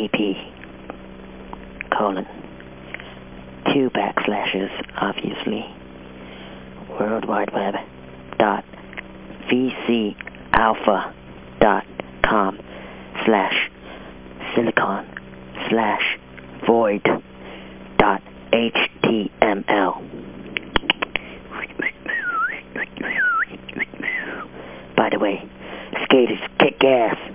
HTTP colon two backslashes, obviously, World Wide Web dot vc alpha dot com slash silicon slash void dot html. By the way, skaters kick ass.